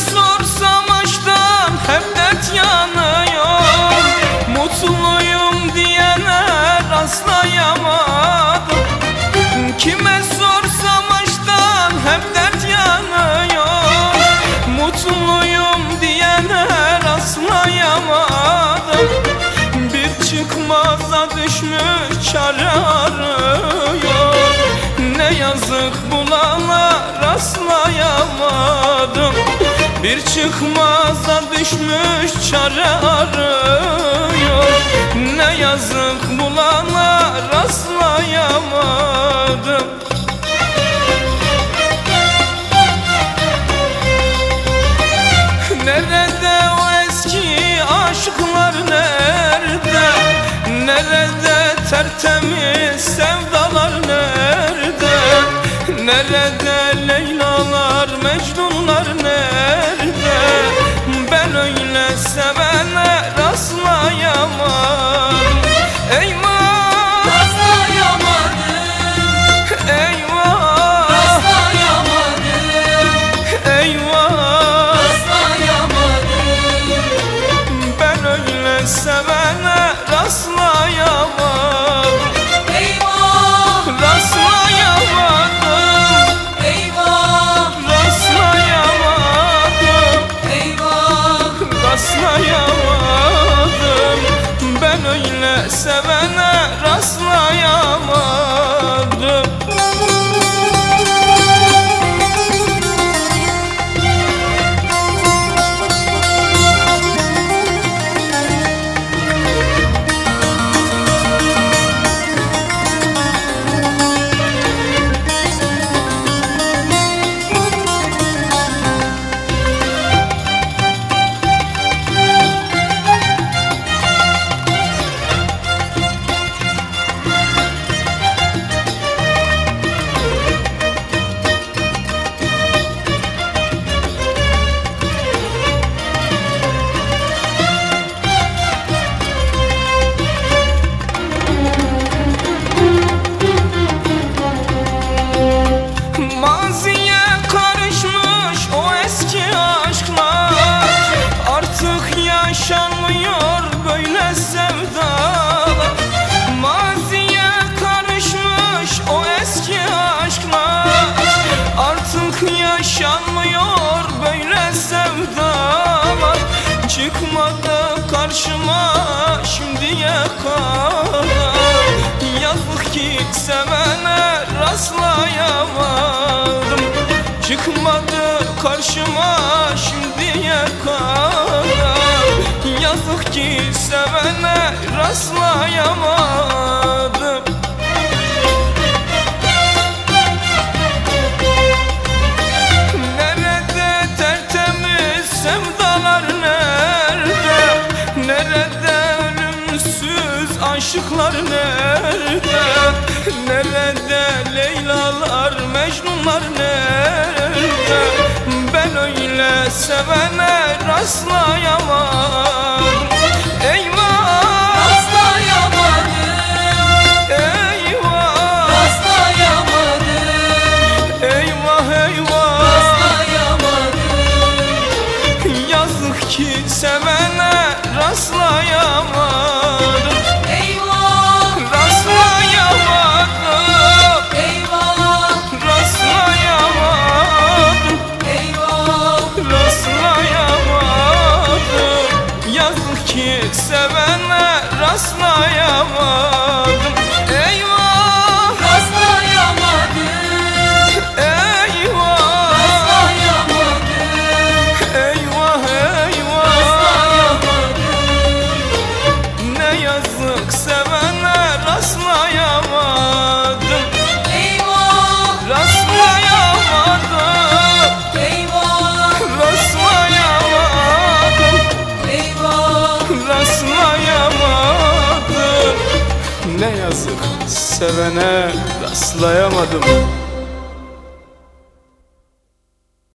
sorsam aşktan hep dert yanıyor Mutluyum diyene rastlayamadım. Kime sorsam aşktan hep dert yanıyor Mutluyum diyene rastlayamadım. Bir çıkmaza düşmüş çare arıyor yazık bulana rastlayamadım. Bir çıkmaza düşmüş çare arıyor. Ne yazık bulana rastlayamadım. Nerede o eski aşklar nerede? Nerede tertemiz Nerede Leylalar Mecnunlar nerede? Ben öyle sevene öyle Çıkmadı karşıma şimdiye kadar. Yazık ki sevene rastlayamadım. Çıkmadı karşıma şimdiye kadar. Yazık ki sevene rastlayamadım aşıklar nerede? Nerede Leylalar Mecnunlar nerede? Ben öyle sevene rastlayamadım Rastlayamadım. Ne yazık sevene rastlayamadım